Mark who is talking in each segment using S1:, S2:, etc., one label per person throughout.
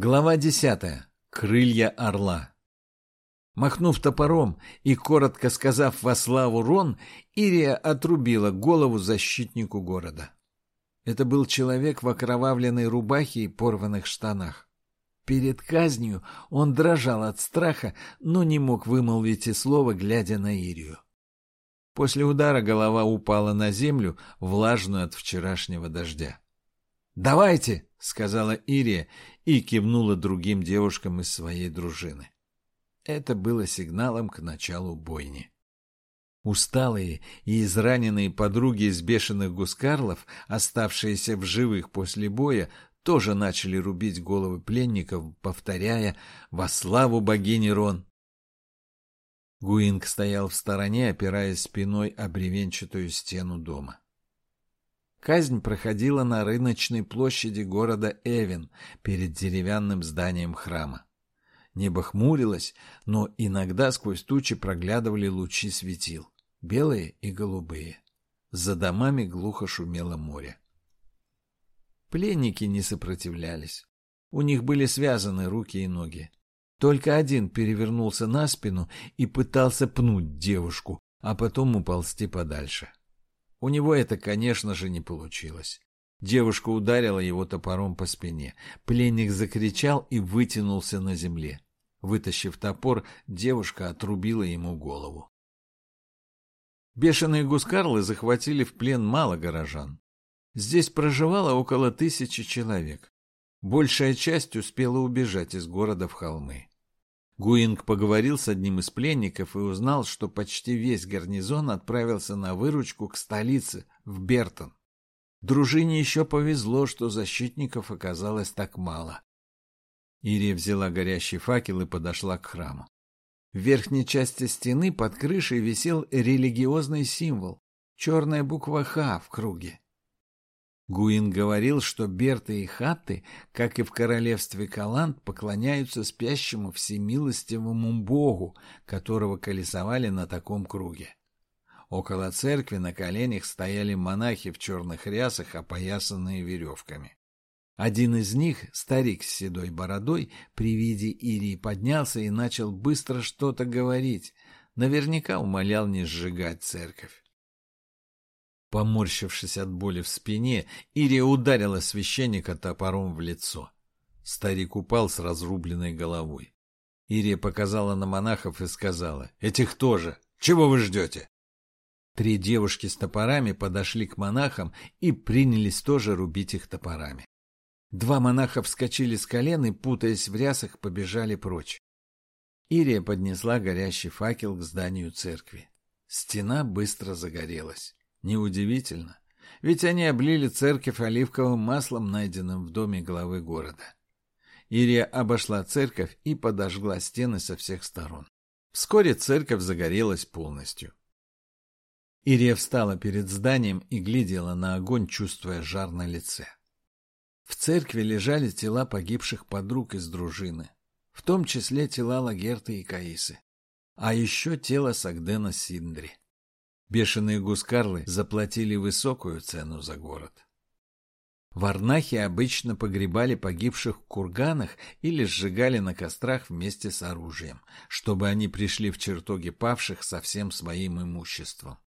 S1: Глава десятая. Крылья орла. Махнув топором и коротко сказав во славу Рон, Ирия отрубила голову защитнику города. Это был человек в окровавленной рубахе и порванных штанах. Перед казнью он дрожал от страха, но не мог вымолвить и слова, глядя на Ирию. После удара голова упала на землю, влажную от вчерашнего дождя. «Давайте!» — сказала Ирия и кивнула другим девушкам из своей дружины. Это было сигналом к началу бойни. Усталые и израненные подруги из бешеных гускарлов, оставшиеся в живых после боя, тоже начали рубить головы пленников, повторяя «Во славу богини Рон!». Гуинг стоял в стороне, опираясь спиной о бревенчатую стену дома. Казнь проходила на рыночной площади города Эвен перед деревянным зданием храма. Небо хмурилось, но иногда сквозь тучи проглядывали лучи светил, белые и голубые. За домами глухо шумело море. Пленники не сопротивлялись. У них были связаны руки и ноги. Только один перевернулся на спину и пытался пнуть девушку, а потом уползти подальше. У него это, конечно же, не получилось. Девушка ударила его топором по спине. Пленник закричал и вытянулся на земле. Вытащив топор, девушка отрубила ему голову. Бешеные гускарлы захватили в плен мало горожан. Здесь проживало около тысячи человек. Большая часть успела убежать из города в холмы. Гуинг поговорил с одним из пленников и узнал, что почти весь гарнизон отправился на выручку к столице, в Бертон. Дружине еще повезло, что защитников оказалось так мало. Ирия взяла горящий факел и подошла к храму. В верхней части стены под крышей висел религиозный символ — черная буква «Х» в круге. Гуин говорил, что Берты и Хатты, как и в королевстве Каланд, поклоняются спящему всемилостивому богу, которого колесовали на таком круге. Около церкви на коленях стояли монахи в черных рясах, опоясанные веревками. Один из них, старик с седой бородой, при виде Ирии поднялся и начал быстро что-то говорить, наверняка умолял не сжигать церковь. Поморщившись от боли в спине, Ирия ударила священника топором в лицо. Старик упал с разрубленной головой. Ирия показала на монахов и сказала, «Этих тоже! Чего вы ждете?» Три девушки с топорами подошли к монахам и принялись тоже рубить их топорами. Два монаха вскочили с колен и, путаясь в рясах, побежали прочь. Ирия поднесла горящий факел к зданию церкви. Стена быстро загорелась. Неудивительно, ведь они облили церковь оливковым маслом, найденным в доме главы города. Ирия обошла церковь и подожгла стены со всех сторон. Вскоре церковь загорелась полностью. Ирия встала перед зданием и глядела на огонь, чувствуя жар на лице. В церкви лежали тела погибших подруг из дружины, в том числе тела Лагерты и Каисы, а еще тело Сагдена Синдри. Бешеные гускарлы заплатили высокую цену за город. В Арнахе обычно погребали погибших в курганах или сжигали на кострах вместе с оружием, чтобы они пришли в чертоги павших со всем своим имуществом.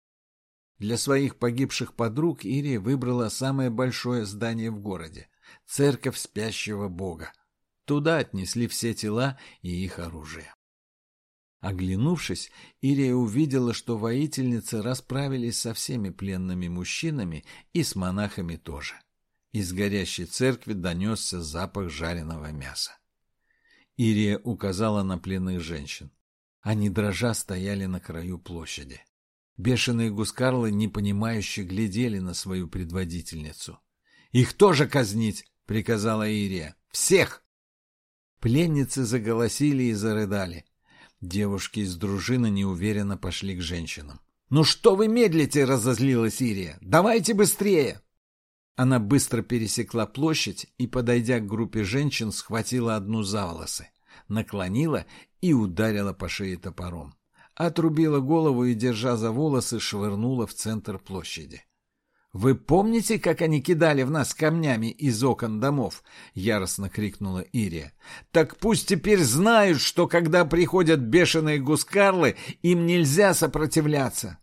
S1: Для своих погибших подруг Ирия выбрала самое большое здание в городе — церковь спящего бога. Туда отнесли все тела и их оружие. Оглянувшись, Ирия увидела, что воительницы расправились со всеми пленными мужчинами и с монахами тоже. Из горящей церкви донесся запах жареного мяса. Ирия указала на пленных женщин. Они дрожа стояли на краю площади. Бешеные гускарлы непонимающе глядели на свою предводительницу. «Их тоже казнить!» — приказала Ирия. «Всех!» Пленницы заголосили и зарыдали. Девушки из дружины неуверенно пошли к женщинам. «Ну что вы медлите?» — разозлилась Ирия. «Давайте быстрее!» Она быстро пересекла площадь и, подойдя к группе женщин, схватила одну за волосы, наклонила и ударила по шее топором. Отрубила голову и, держа за волосы, швырнула в центр площади. «Вы помните, как они кидали в нас камнями из окон домов?» — яростно крикнула Ирия. «Так пусть теперь знают, что когда приходят бешеные гускарлы, им нельзя сопротивляться!»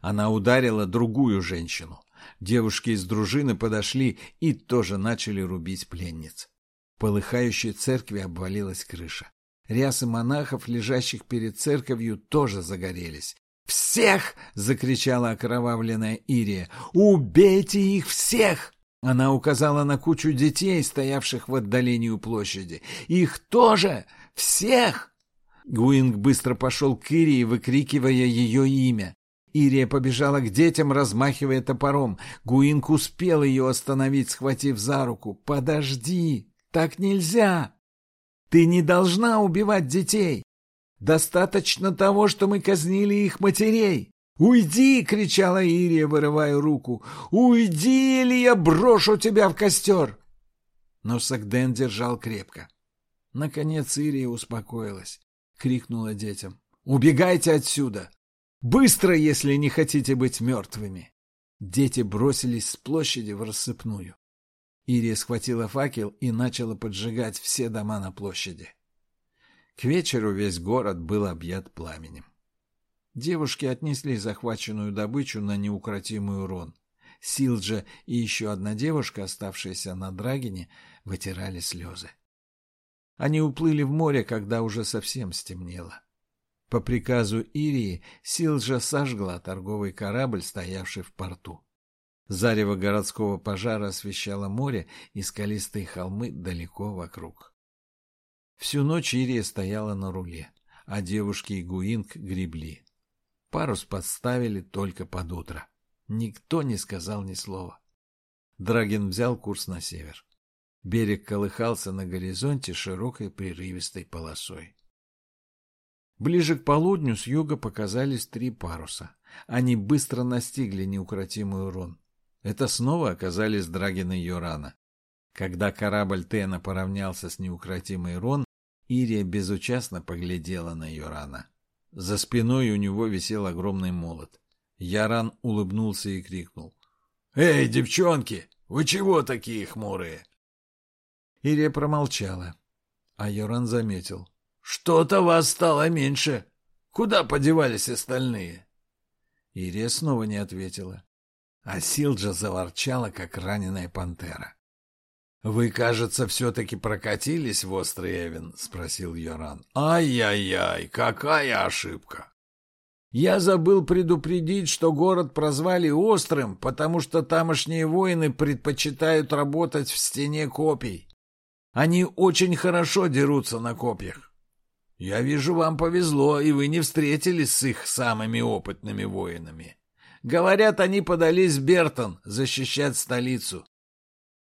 S1: Она ударила другую женщину. Девушки из дружины подошли и тоже начали рубить пленниц. В полыхающей церкви обвалилась крыша. Рясы монахов, лежащих перед церковью, тоже загорелись. «Всех!» — закричала окровавленная Ирия. «Убейте их всех!» Она указала на кучу детей, стоявших в отдалении у площади. «Их тоже! Всех!» Гуинг быстро пошел к Ирии, выкрикивая ее имя. Ирия побежала к детям, размахивая топором. Гуинг успел ее остановить, схватив за руку. «Подожди! Так нельзя! Ты не должна убивать детей! Достаточно того, что мы казнили их матерей!» «Уйди!» — кричала Ирия, вырывая руку. «Уйди, или я брошу тебя в костер!» Но Сагден держал крепко. Наконец Ирия успокоилась, крикнула детям. «Убегайте отсюда! Быстро, если не хотите быть мертвыми!» Дети бросились с площади в рассыпную. Ирия схватила факел и начала поджигать все дома на площади. К вечеру весь город был объят пламенем. Девушки отнесли захваченную добычу на неукротимую Рон. Силджа и еще одна девушка, оставшаяся на Драгине, вытирали слезы. Они уплыли в море, когда уже совсем стемнело. По приказу Ирии Силджа сожгла торговый корабль, стоявший в порту. Зарево городского пожара освещало море и скалистые холмы далеко вокруг. Всю ночь Ирия стояла на руле, а девушки и Гуинг гребли. Парус подставили только под утро. Никто не сказал ни слова. Драгин взял курс на север. Берег колыхался на горизонте широкой прерывистой полосой. Ближе к полудню с юга показались три паруса. Они быстро настигли неукротимый урон. Это снова оказались Драгин и Йорана. Когда корабль Тена поравнялся с неукротимой Рон, Ирия безучастно поглядела на Йорана. За спиной у него висел огромный молот. Яран улыбнулся и крикнул. «Эй, девчонки, вы чего такие хмурые?» Ирия промолчала, а Йоран заметил. «Что-то вас стало меньше. Куда подевались остальные?» Ирия снова не ответила, а Силджа заворчала, как раненая пантера. «Вы, кажется, все-таки прокатились в Острый Эвен?» — спросил Йоран. «Ай-яй-яй, какая ошибка!» «Я забыл предупредить, что город прозвали Острым, потому что тамошние воины предпочитают работать в стене копий. Они очень хорошо дерутся на копьях. Я вижу, вам повезло, и вы не встретились с их самыми опытными воинами. Говорят, они подались в Бертон защищать столицу.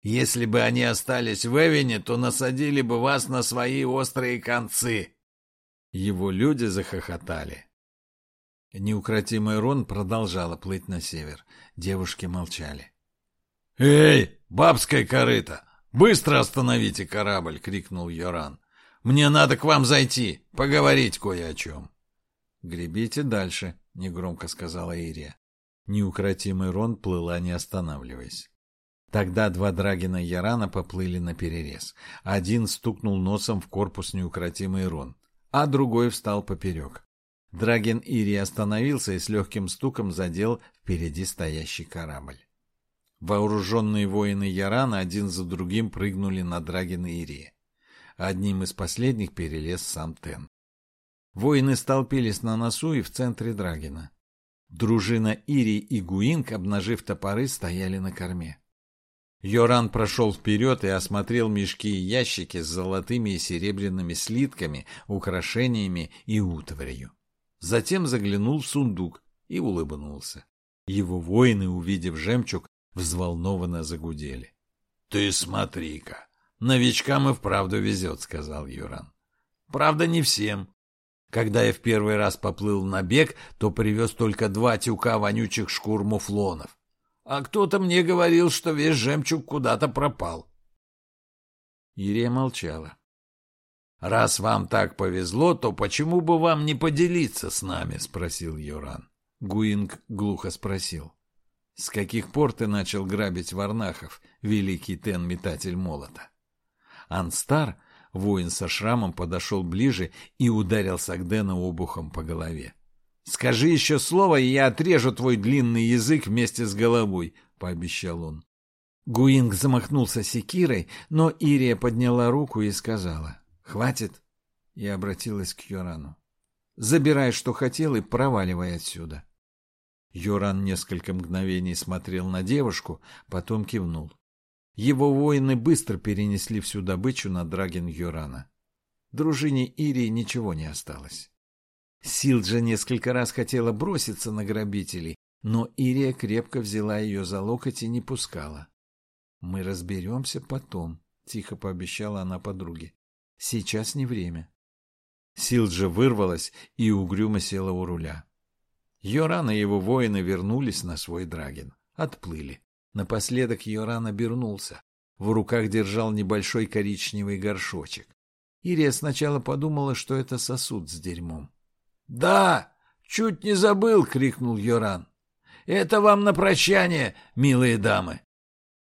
S1: Если бы они остались в Эвине, то насадили бы вас на свои острые концы. Его люди захохотали. Неукротимый Рон продолжала плыть на север. Девушки молчали. «Эй, бабская корыта! Быстро остановите корабль!» — крикнул Йоран. «Мне надо к вам зайти, поговорить кое о чем». «Гребите дальше», — негромко сказала Ирия. Неукротимый Рон плыла, не останавливаясь. Тогда два Драгина Ярана поплыли на перерез. Один стукнул носом в корпус неукротимый Рон, а другой встал поперек. Драген Ири остановился и с легким стуком задел впереди стоящий корабль. Вооруженные воины Ярана один за другим прыгнули на Драген Ири. Одним из последних перелез сам Тен. Воины столпились на носу и в центре Драгина. Дружина Ири и Гуинг, обнажив топоры, стояли на корме. Йоран прошел вперед и осмотрел мешки и ящики с золотыми и серебряными слитками, украшениями и утварью. Затем заглянул в сундук и улыбнулся. Его воины, увидев жемчуг, взволнованно загудели. — Ты смотри-ка, новичкам и вправду везет, — сказал Юран. — Правда, не всем. Когда я в первый раз поплыл на бег, то привез только два тюка вонючих шкур муфлонов а кто-то мне говорил, что весь жемчуг куда-то пропал. Ирия молчала. «Раз вам так повезло, то почему бы вам не поделиться с нами?» — спросил Йоран. Гуинг глухо спросил. С каких пор ты начал грабить варнахов, великий Тен-метатель молота? Анстар, воин со шрамом, подошел ближе и ударил Сагдена обухом по голове. «Скажи еще слово, и я отрежу твой длинный язык вместе с головой», — пообещал он. Гуинг замахнулся секирой, но Ирия подняла руку и сказала «Хватит!» и обратилась к Йорану. «Забирай, что хотел, и проваливай отсюда». Йоран несколько мгновений смотрел на девушку, потом кивнул. Его воины быстро перенесли всю добычу на Драген Йорана. Дружине Ирии ничего не осталось. Силджа несколько раз хотела броситься на грабителей, но Ирия крепко взяла ее за локоть и не пускала. «Мы разберемся потом», — тихо пообещала она подруге. «Сейчас не время». Силджа вырвалась и угрюмо села у руля. Йоран и его воины вернулись на свой драген. Отплыли. Напоследок Йоран обернулся. В руках держал небольшой коричневый горшочек. Ирия сначала подумала, что это сосуд с дерьмом. — Да, чуть не забыл! — крикнул Йоран. — Это вам на прощание, милые дамы!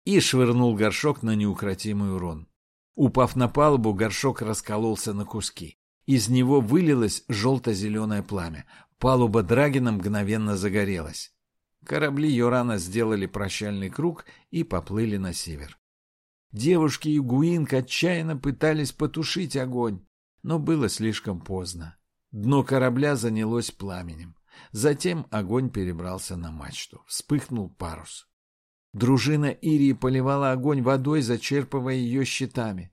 S1: И швырнул горшок на неукротимый урон. Упав на палубу, горшок раскололся на куски. Из него вылилось желто-зеленое пламя. Палуба Драгина мгновенно загорелась. Корабли Йорана сделали прощальный круг и поплыли на север. Девушки и Гуинг отчаянно пытались потушить огонь, но было слишком поздно. Дно корабля занялось пламенем. Затем огонь перебрался на мачту. Вспыхнул парус. Дружина Ирии поливала огонь водой, зачерпывая ее щитами.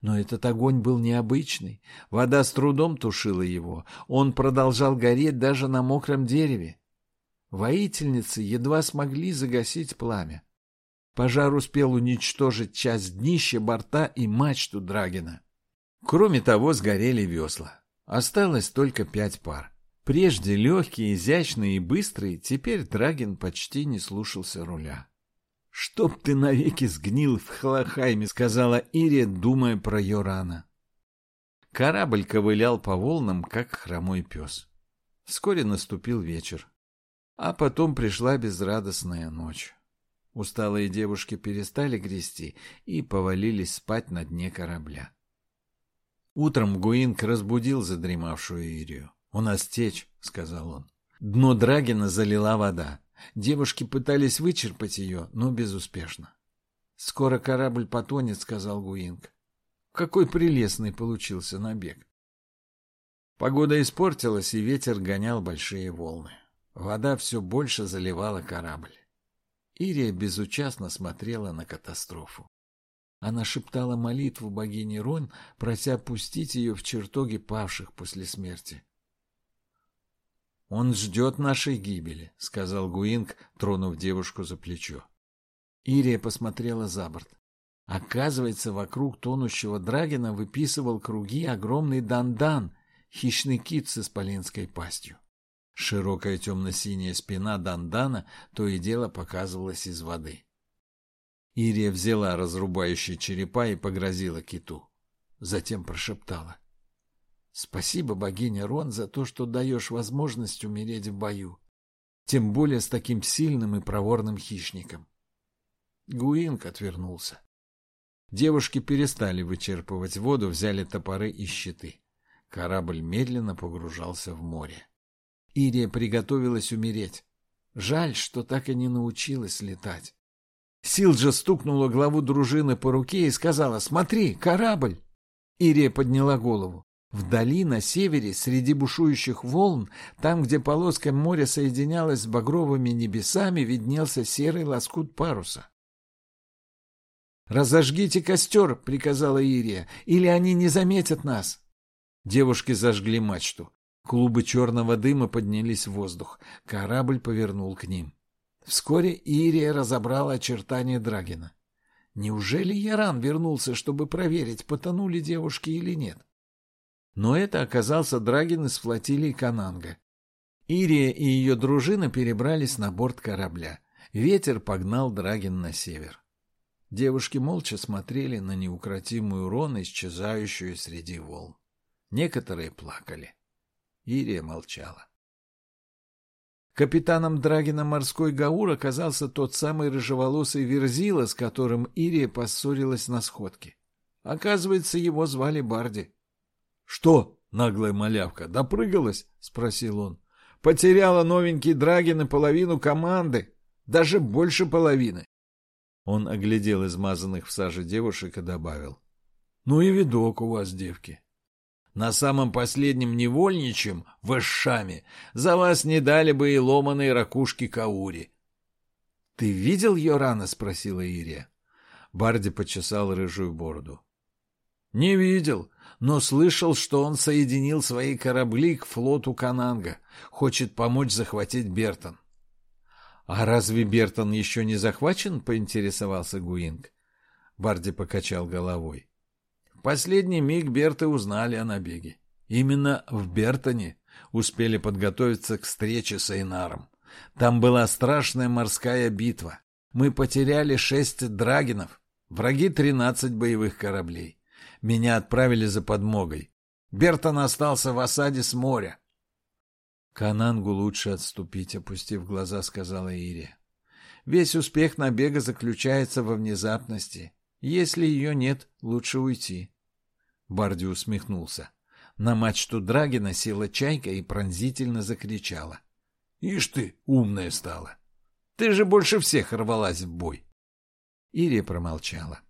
S1: Но этот огонь был необычный. Вода с трудом тушила его. Он продолжал гореть даже на мокром дереве. Воительницы едва смогли загасить пламя. Пожар успел уничтожить часть днища борта и мачту Драгина. Кроме того, сгорели весла. Осталось только пять пар. Прежде легкие, изящные и быстрые, теперь Драгин почти не слушался руля. «Чтоб ты навеки сгнил в Халахайме», — сказала Ирия, думая про Йорана. Корабль ковылял по волнам, как хромой пес. Вскоре наступил вечер. А потом пришла безрадостная ночь. Усталые девушки перестали грести и повалились спать на дне корабля. Утром Гуинг разбудил задремавшую Ирию. «У нас течь», — сказал он. Дно Драгина залила вода. Девушки пытались вычерпать ее, но безуспешно. «Скоро корабль потонет», — сказал Гуинг. Какой прелестный получился набег. Погода испортилась, и ветер гонял большие волны. Вода все больше заливала корабль. Ирия безучастно смотрела на катастрофу. Она шептала молитву богине Рон, прося пустить ее в чертоги павших после смерти. «Он ждет нашей гибели», — сказал Гуинг, тронув девушку за плечо. Ирия посмотрела за борт. Оказывается, вокруг тонущего драгина выписывал круги огромный дандан, хищный кит с исполинской пастью. Широкая темно-синяя спина дандана то и дело показывалась из воды. Ирия взяла разрубающие черепа и погрозила киту. Затем прошептала. Спасибо, богиня Рон, за то, что даешь возможность умереть в бою. Тем более с таким сильным и проворным хищником. Гуинг отвернулся. Девушки перестали вычерпывать воду, взяли топоры и щиты. Корабль медленно погружался в море. Ирия приготовилась умереть. Жаль, что так и не научилась летать. Силджа стукнула главу дружины по руке и сказала «Смотри, корабль!» Ирия подняла голову. Вдали, на севере, среди бушующих волн, там, где полоска моря соединялась с багровыми небесами, виднелся серый лоскут паруса. «Разожгите костер!» — приказала Ирия. «Или они не заметят нас!» Девушки зажгли мачту. Клубы черного дыма поднялись в воздух. Корабль повернул к ним. Вскоре Ирия разобрала очертания Драгина. Неужели Яран вернулся, чтобы проверить, потонули девушки или нет? Но это оказался Драгин из флотилии Кананга. Ирия и ее дружина перебрались на борт корабля. Ветер погнал Драгин на север. Девушки молча смотрели на неукротимую Рон, исчезающую среди волн. Некоторые плакали. Ирия молчала. Капитаном Драгина морской Гаур оказался тот самый рыжеволосый Верзила, с которым Ирия поссорилась на сходке. Оказывается, его звали Барди. — Что, наглая малявка, допрыгалась? — спросил он. — Потеряла новенький Драгин и половину команды. Даже больше половины. Он оглядел измазанных в саже девушек и добавил. — Ну и видок у вас, девки. На самом последнем невольничем, в Эшшаме, за вас не дали бы и ломаные ракушки Каури. — Ты видел Йорана? — спросила Ирия. Барди почесал рыжую бороду. — Не видел, но слышал, что он соединил свои корабли к флоту Кананга, хочет помочь захватить Бертон. — А разве Бертон еще не захвачен? — поинтересовался Гуинг. Барди покачал головой. Последний миг Берты узнали о набеге. Именно в Бертоне успели подготовиться к встрече с Эйнаром. Там была страшная морская битва. Мы потеряли шесть драгинов, враги тринадцать боевых кораблей. Меня отправили за подмогой. Бертон остался в осаде с моря. Канангу лучше отступить, опустив глаза, сказала Ирия. Весь успех набега заключается во внезапности. Если ее нет, лучше уйти. Барди усмехнулся. На мачту Драгина села чайка и пронзительно закричала. — Ишь ты, умная стала! Ты же больше всех рвалась в бой! Ирия промолчала.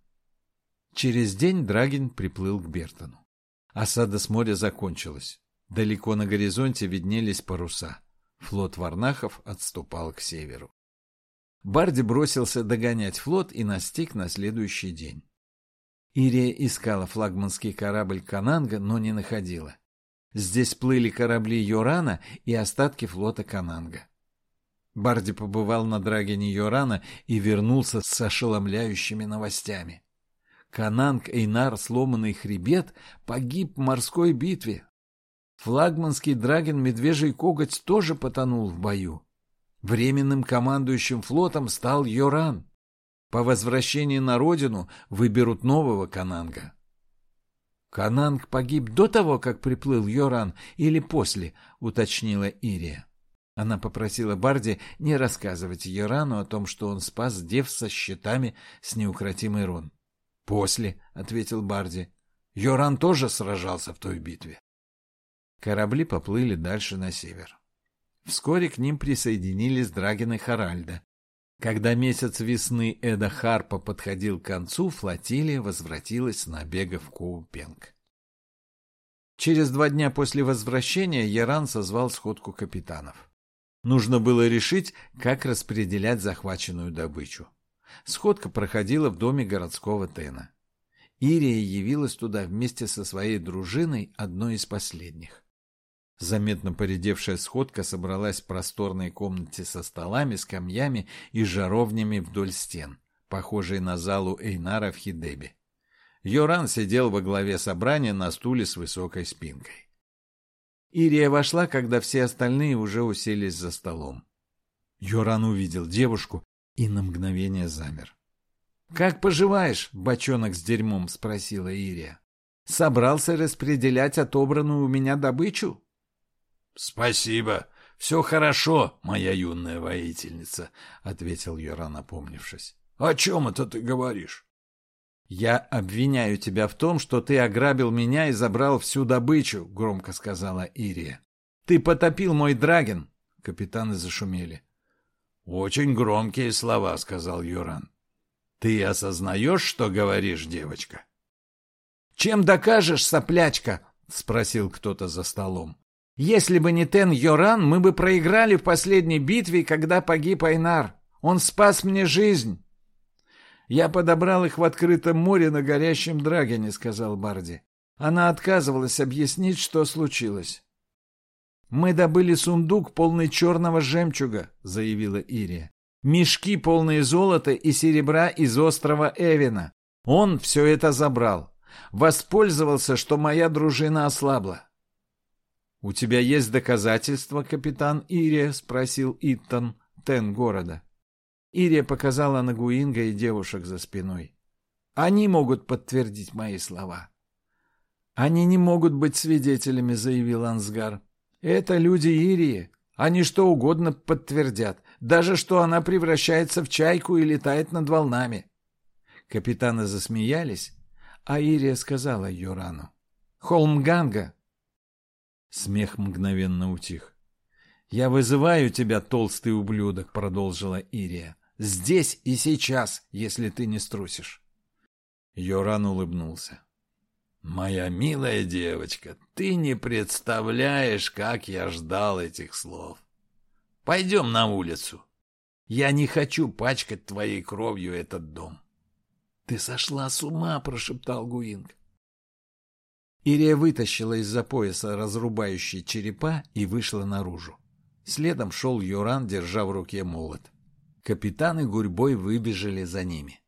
S1: Через день Драгин приплыл к Бертону. Осада с моря закончилась. Далеко на горизонте виднелись паруса. Флот Варнахов отступал к северу. Барди бросился догонять флот и настиг на следующий день. Ирия искала флагманский корабль Кананга, но не находила. Здесь плыли корабли Йорана и остатки флота Кананга. Барди побывал на драгине Йорана и вернулся с ошеломляющими новостями. Кананг Эйнар сломанный хребет погиб в морской битве. Флагманский драгин Медвежий Коготь тоже потонул в бою. Временным командующим флотом стал Йоран. По возвращении на родину выберут нового Кананга. «Кананг погиб до того, как приплыл Йоран, или после?» — уточнила Ирия. Она попросила Барди не рассказывать Йорану о том, что он спас дев со щитами с неукротимой рун. «После», — ответил Барди. «Йоран тоже сражался в той битве». Корабли поплыли дальше на север. Вскоре к ним присоединились Драгин и Харальда. Когда месяц весны Эда Харпа подходил к концу, флотилия возвратилась с набега в Коупенг. Через два дня после возвращения Яран созвал сходку капитанов. Нужно было решить, как распределять захваченную добычу. Сходка проходила в доме городского Тена. Ирия явилась туда вместе со своей дружиной, одной из последних. Заметно поредевшая сходка собралась в просторной комнате со столами, скамьями и жаровнями вдоль стен, похожей на залу Эйнара в Хидебе. Йоран сидел во главе собрания на стуле с высокой спинкой. Ирия вошла, когда все остальные уже уселись за столом. Йоран увидел девушку и на мгновение замер. — Как поживаешь, бочонок с дерьмом? — спросила Ирия. — Собрался распределять отобранную у меня добычу?
S2: «Спасибо. Все хорошо, моя юная воительница», — ответил Йоран, опомнившись. «О чем это ты говоришь?»
S1: «Я обвиняю тебя в том, что ты ограбил меня и забрал всю добычу», — громко сказала Ирия. «Ты потопил мой драген!» — капитаны зашумели.
S2: «Очень громкие слова», — сказал Юран. «Ты осознаешь, что говоришь, девочка?»
S1: «Чем докажешь, соплячка?» — спросил кто-то за столом. Если бы не Тен Йоран, мы бы проиграли в последней битве, когда погиб Айнар. Он спас мне жизнь. Я подобрал их в открытом море на горящем драгоне, сказал Барди. Она отказывалась объяснить, что случилось. Мы добыли сундук, полный черного жемчуга, заявила Ирия. Мешки, полные золота и серебра из острова Эвина. Он все это забрал. Воспользовался, что моя дружина ослабла. — У тебя есть доказательства, капитан Ирия? — спросил Иттон, тен города. Ирия показала на Гуинга и девушек за спиной. — Они могут подтвердить мои слова. — Они не могут быть свидетелями, — заявил Ансгар. — Это люди Ирии. Они что угодно подтвердят, даже что она превращается в чайку и летает над волнами. Капитаны засмеялись, а Ирия сказала Йорану. «Холмганга!» Смех мгновенно утих. «Я вызываю тебя, толстый ублюдок», — продолжила Ирия. «Здесь и сейчас, если ты не струсишь». Йоран улыбнулся.
S2: «Моя милая девочка, ты не представляешь, как я ждал этих слов. Пойдем на улицу. Я не хочу пачкать твоей кровью этот дом». «Ты сошла с ума», — прошептал Гуинг.
S1: Ирия вытащила из-за пояса разрубающие черепа и вышла наружу. Следом шел Юран, держа в руке молот. Капитаны гурьбой выбежали за ними.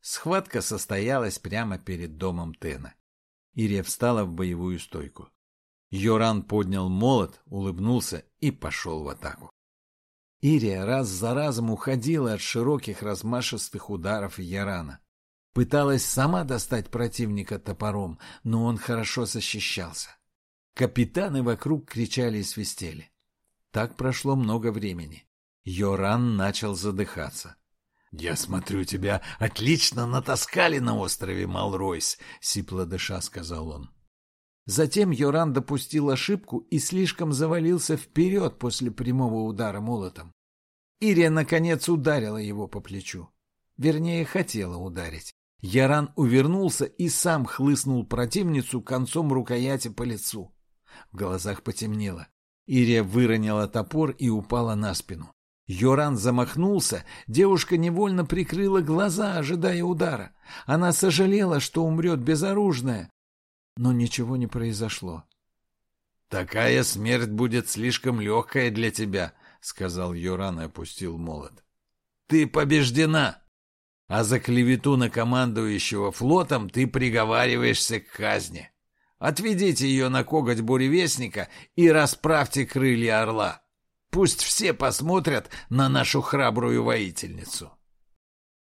S1: Схватка состоялась прямо перед домом Тена. Ирия встала в боевую стойку. Йоран поднял молот, улыбнулся и пошел в атаку. Ирия раз за разом уходила от широких размашистых ударов Ярана. Пыталась сама достать противника топором, но он хорошо защищался. Капитаны вокруг кричали и свистели. Так прошло много времени. Йоран начал задыхаться.
S2: — Я смотрю, тебя отлично натаскали на острове Малройс, — сипло дыша сказал он.
S1: Затем Йоран допустил ошибку и слишком завалился вперед после прямого удара молотом. Ирия, наконец, ударила его по плечу. Вернее, хотела ударить. Яран увернулся и сам хлыстнул противницу концом рукояти по лицу. В глазах потемнело. Ирия выронила топор и упала на спину. Йоран замахнулся, девушка невольно прикрыла глаза, ожидая удара. Она сожалела, что умрет безоружная, но ничего не произошло.
S2: — Такая смерть будет слишком легкая для тебя, — сказал Йоран и опустил молот. — Ты побеждена! А за клевету на командующего флотом ты приговариваешься к казни. Отведите ее на коготь буревестника и расправьте крылья орла. Пусть все посмотрят на нашу храбрую воительницу.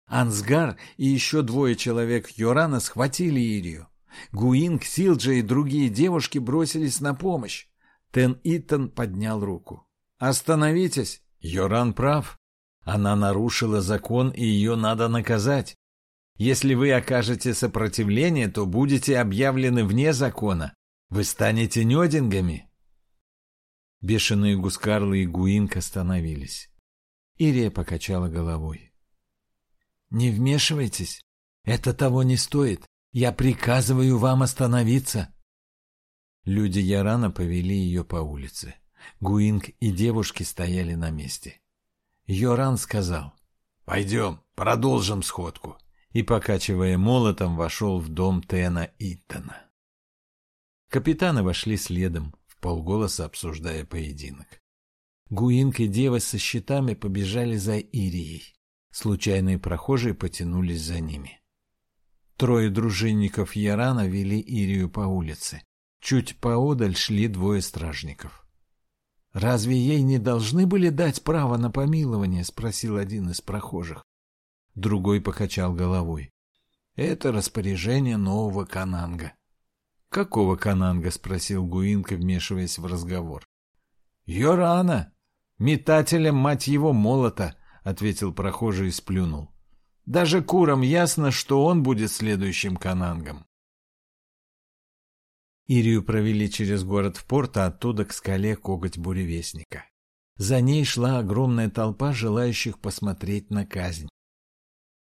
S1: Ансгар и еще двое человек Йорана схватили Ирию. Гуинг, Силджа и другие девушки бросились на помощь. Тен Итан поднял руку. «Остановитесь! Йоран прав. Она нарушила закон, и ее надо наказать. Если вы окажете сопротивление, то будете объявлены вне закона. Вы станете недингами. Бешеные Гускарлы и Гуинк остановились. Ирия покачала головой. «Не вмешивайтесь. Это того не стоит. Я приказываю вам остановиться». Люди Ярана повели ее по улице. Гуинг и девушки стояли на месте. Йоран сказал, «Пойдем, продолжим сходку», и, покачивая молотом, вошел в дом Тена Иттона. Капитаны вошли следом, в полголоса обсуждая поединок. Гуинк и дева со щитами побежали за Ирией. Случайные прохожие потянулись за ними. Трое дружинников Ярана вели Ирию по улице. Чуть поодаль шли двое стражников. «Разве ей не должны были дать право на помилование?» — спросил один из прохожих. Другой покачал головой. «Это распоряжение нового Кананга». «Какого Кананга?» — спросил Гуинка, вмешиваясь в разговор. «Йорана! Метателя, мать его, молота!» — ответил прохожий и сплюнул. «Даже курам ясно, что он будет следующим Канангом». Ирию провели через город в порт, а оттуда к скале коготь буревестника. За ней шла огромная толпа желающих посмотреть на казнь.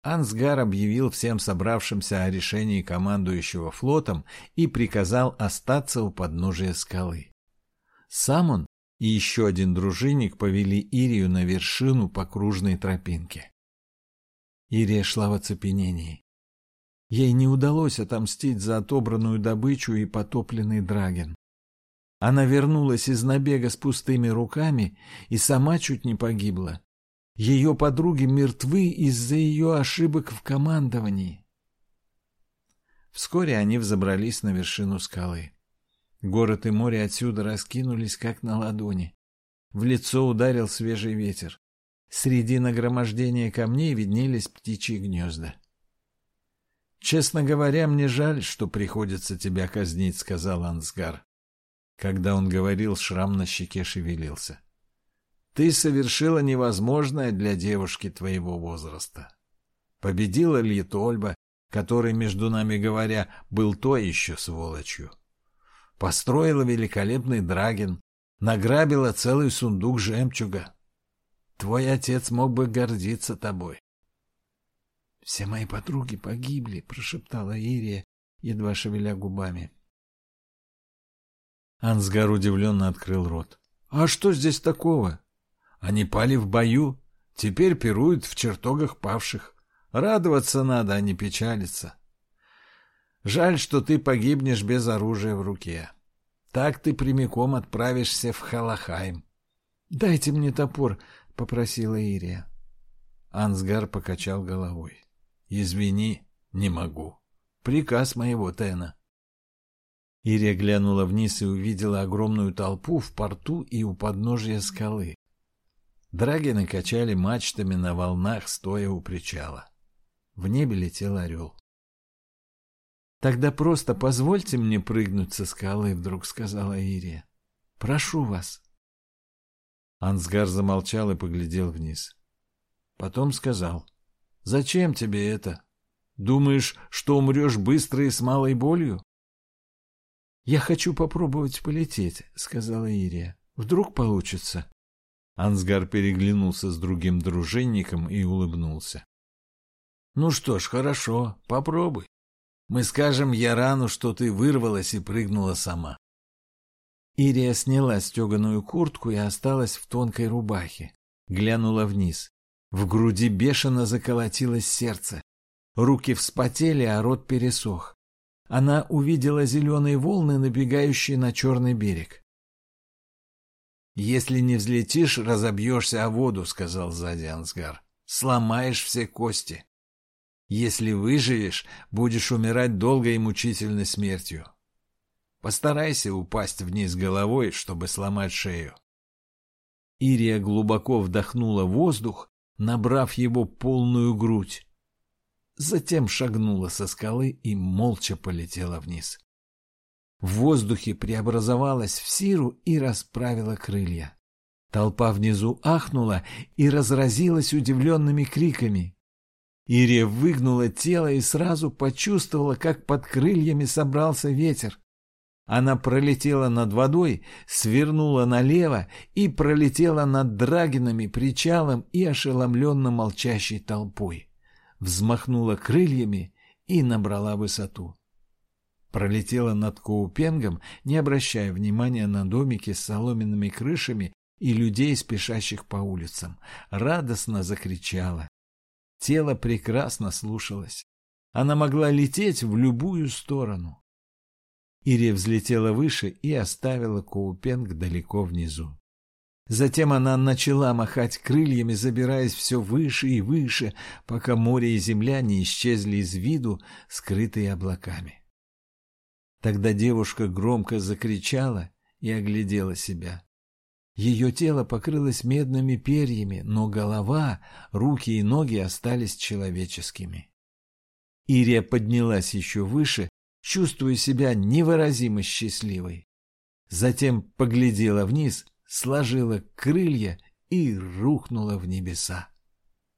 S1: Ансгар объявил всем собравшимся о решении командующего флотом и приказал остаться у подножия скалы. Сам он и еще один дружинник повели Ирию на вершину по кружной тропинке. Ирия шла в оцепенении. Ей не удалось отомстить за отобранную добычу и потопленный драген. Она вернулась из набега с пустыми руками и сама чуть не погибла. Ее подруги мертвы из-за ее ошибок в командовании. Вскоре они взобрались на вершину скалы. Город и море отсюда раскинулись, как на ладони. В лицо ударил свежий ветер. Среди нагромождения камней виднелись птичьи гнезда. «Честно говоря, мне жаль, что приходится тебя казнить», — сказал Ансгар. Когда он говорил, шрам на щеке шевелился. Ты совершила невозможное для девушки твоего возраста. Победила Литольба, который, между нами говоря, был то еще сволочью. Построила великолепный драгин, награбила целый сундук жемчуга. Твой отец мог бы гордиться тобой. — Все мои подруги погибли, — прошептала Ирия, едва шевеля губами. Ансгар удивленно открыл рот. — А что здесь такого? Они пали в бою, теперь пируют в чертогах павших. Радоваться надо, а не печалиться. Жаль, что ты погибнешь без оружия в руке. Так ты прямиком отправишься в Халахайм. — Дайте мне топор, — попросила Ирия. Ансгар покачал головой. — Извини, не могу. Приказ моего Тена. Ирия глянула вниз и увидела огромную толпу в порту и у подножия скалы. Драгины качали мачтами на волнах, стоя у причала. В небе летел орел. «Тогда просто позвольте мне прыгнуть со скалы», — вдруг сказала Ирия. «Прошу вас». Ансгар замолчал и поглядел вниз. Потом сказал. «Зачем тебе это? Думаешь, что умрешь быстро и с малой болью?» «Я хочу попробовать полететь», — сказала Ирия. «Вдруг получится». Ансгар переглянулся с другим дружинником и улыбнулся. «Ну что ж, хорошо, попробуй. Мы скажем Ярану, что ты вырвалась и прыгнула сама». Ирия сняла стеганую куртку и осталась в тонкой рубахе. Глянула вниз. В груди бешено заколотилось сердце. Руки вспотели, а рот пересох. Она увидела зеленые волны, набегающие на черный берег. «Если не взлетишь, разобьешься о воду», — сказал сзади Ансгар. «Сломаешь все кости. Если выживешь, будешь умирать долгой и мучительной смертью. Постарайся упасть вниз головой, чтобы сломать шею». Ирия глубоко вдохнула воздух, набрав его полную грудь. Затем шагнула со скалы и молча полетела вниз в воздухе преобразовалась в сиру и расправила крылья. Толпа внизу ахнула и разразилась удивленными криками. Ирия выгнула тело и сразу почувствовала, как под крыльями собрался ветер. Она пролетела над водой, свернула налево и пролетела над Драгинами, причалом и ошеломленно молчащей толпой. Взмахнула крыльями и набрала высоту пролетела над Коупенгом, не обращая внимания на домики с соломенными крышами и людей, спешащих по улицам. Радостно закричала. Тело прекрасно слушалось. Она могла лететь в любую сторону. Ирия взлетела выше и оставила Коупенг далеко внизу. Затем она начала махать крыльями, забираясь все выше и выше, пока море и земля не исчезли из виду, скрытые облаками. Тогда девушка громко закричала и оглядела себя. Ее тело покрылось медными перьями, но голова, руки и ноги остались человеческими. Ирия поднялась еще выше, чувствуя себя невыразимо счастливой. Затем поглядела вниз, сложила крылья и рухнула в небеса.